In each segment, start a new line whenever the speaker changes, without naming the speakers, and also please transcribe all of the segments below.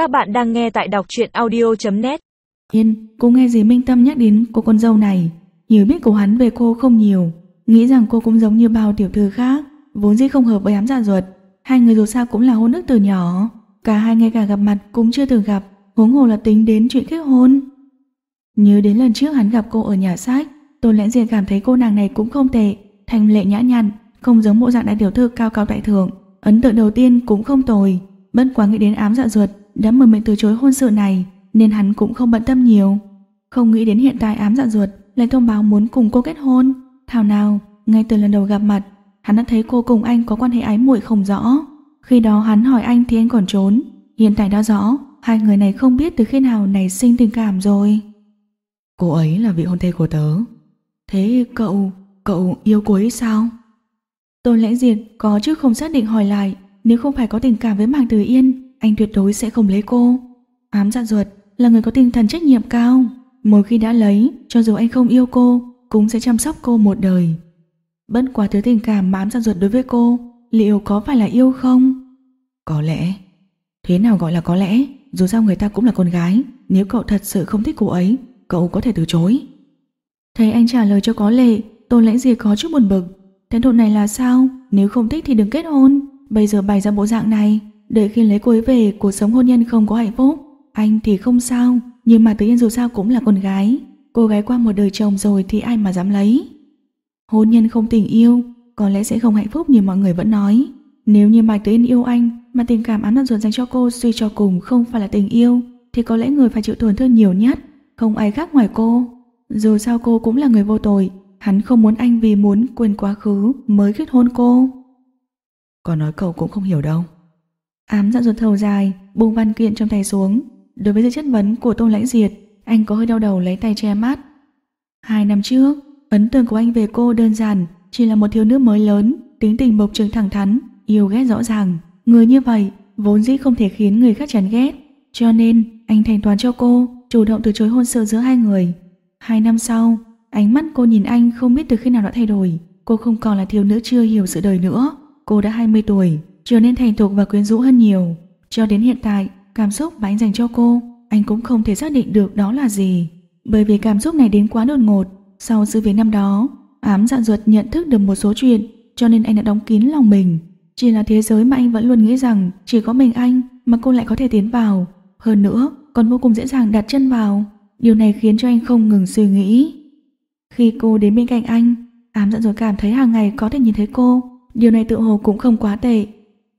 Các bạn đang nghe tại đọc truyện audio.net
Yên, cô nghe gì Minh Tâm nhắc đến cô con dâu này? Hiểu biết của hắn về cô không nhiều. Nghĩ rằng cô cũng giống như bao tiểu thư khác Vốn dĩ không hợp với ám dạ ruột. Hai người dù sao cũng là hôn ước từ nhỏ. Cả hai ngay cả gặp mặt cũng chưa từng gặp Huống hồ là tính đến chuyện kết hôn. Nhớ đến lần trước hắn gặp cô ở nhà sách Tôn lẽ diện cảm thấy cô nàng này cũng không tệ thành lệ nhã nhặn Không giống bộ dạng đại tiểu thư cao cao tại thượng Ấn tượng đầu tiên cũng không tồi. Bất quá nghĩ đến ám dạ ruột đã mời mình từ chối hôn sự này nên hắn cũng không bận tâm nhiều. Không nghĩ đến hiện tại ám dạ ruột lại thông báo muốn cùng cô kết hôn. Thảo nào, ngay từ lần đầu gặp mặt, hắn đã thấy cô cùng anh có quan hệ ái muội không rõ. Khi đó hắn hỏi anh thì anh còn trốn. Hiện tại đã rõ, hai người này không biết từ khi nào nảy sinh tình cảm rồi. Cô ấy là vị hôn thê của tớ. Thế cậu, cậu yêu cô ấy sao? Tôn lãnh diệt có chứ không xác định hỏi lại nếu không phải có tình cảm với Mạc Từ Yên anh tuyệt đối sẽ không lấy cô. Ám dạ ruột là người có tinh thần trách nhiệm cao. Một khi đã lấy, cho dù anh không yêu cô, cũng sẽ chăm sóc cô một đời. Bất quá thứ tình cảm mà ám dạ ruột đối với cô, liệu có phải là yêu không? Có lẽ. Thế nào gọi là có lẽ? Dù sao người ta cũng là con gái, nếu cậu thật sự không thích cô ấy, cậu có thể từ chối. Thấy anh trả lời cho có lệ, tôn lãnh gì có chút buồn bực. Thái độ này là sao? Nếu không thích thì đừng kết hôn. Bây giờ bày ra bộ dạng này, Đợi khi lấy cô ấy về, Cuộc sống hôn nhân không có hạnh phúc. Anh thì không sao, Nhưng mà tự nhiên dù sao cũng là con gái. Cô gái qua một đời chồng rồi thì ai mà dám lấy? Hôn nhân không tình yêu, Có lẽ sẽ không hạnh phúc như mọi người vẫn nói. Nếu như Mạch Tử Yên yêu anh, Mà tình cảm ám ruột dành cho cô suy cho cùng Không phải là tình yêu, Thì có lẽ người phải chịu tổn thương nhiều nhất, Không ai khác ngoài cô. Dù sao cô cũng là người vô tội, Hắn không muốn anh vì muốn quên quá khứ Mới kết hôn cô. Còn nói cậu cũng không hiểu đâu. Ám dặn ruột thầu dài, buông văn kiện trong tay xuống. Đối với sự chất vấn của Tôn Lãnh Diệt, anh có hơi đau đầu lấy tay che mắt. Hai năm trước, ấn tượng của anh về cô đơn giản, chỉ là một thiếu nữ mới lớn, tính tình bộc trực thẳng thắn, yêu ghét rõ ràng. Người như vậy, vốn dĩ không thể khiến người khác chán ghét. Cho nên, anh thành toàn cho cô, chủ động từ chối hôn sự giữa hai người. Hai năm sau, ánh mắt cô nhìn anh không biết từ khi nào đã thay đổi. Cô không còn là thiếu nữ chưa hiểu sự đời nữa. Cô đã 20 tuổi, trở nên thành thục và quyến rũ hơn nhiều. Cho đến hiện tại, cảm xúc mà anh dành cho cô, anh cũng không thể xác định được đó là gì. Bởi vì cảm xúc này đến quá đột ngột, sau sự việc năm đó, ám dạn ruột nhận thức được một số chuyện, cho nên anh đã đóng kín lòng mình. Chỉ là thế giới mà anh vẫn luôn nghĩ rằng chỉ có mình anh mà cô lại có thể tiến vào. Hơn nữa, còn vô cùng dễ dàng đặt chân vào. Điều này khiến cho anh không ngừng suy nghĩ. Khi cô đến bên cạnh anh, ám dạ rồi cảm thấy hàng ngày có thể nhìn thấy cô. Điều này tự hồ cũng không quá tệ.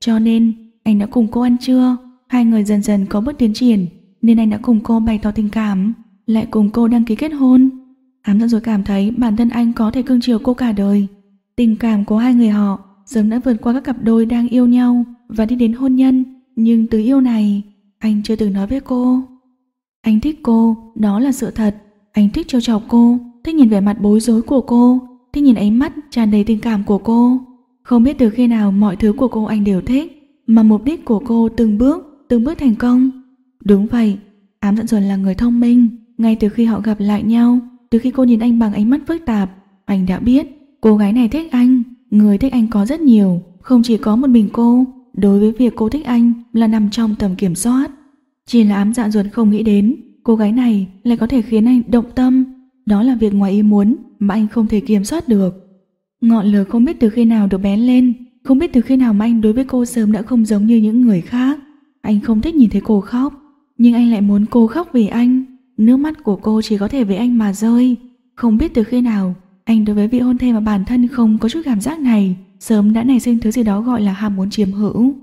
Cho nên, anh đã cùng cô ăn trưa, hai người dần dần có bước tiến triển, nên anh đã cùng cô bày tỏ tình cảm, lại cùng cô đăng ký kết hôn. Ám dẫn rồi cảm thấy bản thân anh có thể cưng chiều cô cả đời. Tình cảm của hai người họ sớm đã vượt qua các cặp đôi đang yêu nhau và đi đến hôn nhân, nhưng từ yêu này, anh chưa từng nói với cô. Anh thích cô, đó là sự thật. Anh thích trêu chọc cô, thích nhìn vẻ mặt bối rối của cô, thích nhìn ánh mắt tràn đầy tình cảm của cô. Không biết từ khi nào mọi thứ của cô anh đều thích, mà mục đích của cô từng bước, từng bước thành công. Đúng vậy, ám dẫn dần là người thông minh, ngay từ khi họ gặp lại nhau, từ khi cô nhìn anh bằng ánh mắt phức tạp, anh đã biết cô gái này thích anh, người thích anh có rất nhiều, không chỉ có một mình cô, đối với việc cô thích anh là nằm trong tầm kiểm soát. Chỉ là ám dạ ruột không nghĩ đến, cô gái này lại có thể khiến anh động tâm, đó là việc ngoài ý muốn mà anh không thể kiểm soát được. Ngọn lửa không biết từ khi nào được bén lên, không biết từ khi nào mà anh đối với cô sớm đã không giống như những người khác. Anh không thích nhìn thấy cô khóc, nhưng anh lại muốn cô khóc vì anh. Nước mắt của cô chỉ có thể vì anh mà rơi. Không biết từ khi nào, anh đối với vị hôn thê mà bản thân không có chút cảm giác này, sớm đã nảy sinh thứ gì đó gọi là ham muốn chiếm hữu.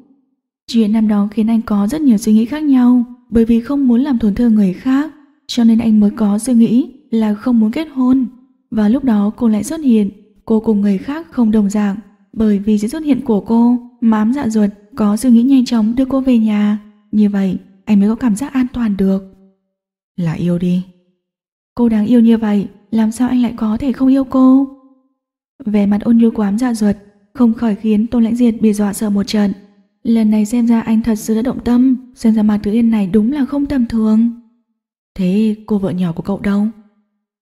Chuyện năm đó khiến anh có rất nhiều suy nghĩ khác nhau, bởi vì không muốn làm tổn thương người khác, cho nên anh mới có suy nghĩ là không muốn kết hôn. Và lúc đó cô lại xuất hiện, Cô cùng người khác không đồng dạng, bởi vì sự xuất hiện của cô, mám dạ ruột có suy nghĩ nhanh chóng đưa cô về nhà. Như vậy, anh mới có cảm giác an toàn được. Là yêu đi. Cô đáng yêu như vậy, làm sao anh lại có thể không yêu cô? Về mặt ôn nhu của ám dạ ruột, không khỏi khiến Tôn Lãnh Diệt bị dọa sợ một trận. Lần này xem ra anh thật sự đã động tâm, xem ra Mạc Tử Yên này đúng là không tầm thường. Thế cô vợ nhỏ của cậu đâu?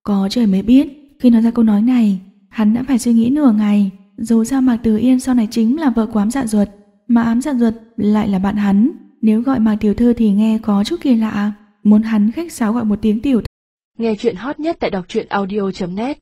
Có trời mới biết, khi nói ra câu nói này, Hắn đã phải suy nghĩ nửa ngày, dù sao Mạc Từ Yên sau này chính là vợ của ám dạ ruột, mà ám dạ ruột lại là bạn hắn. Nếu gọi Mạc Tiểu Thư thì nghe có chút kỳ lạ, muốn hắn khách sáo gọi một tiếng tiểu.
Nghe chuyện hot nhất tại đọc truyện audio.net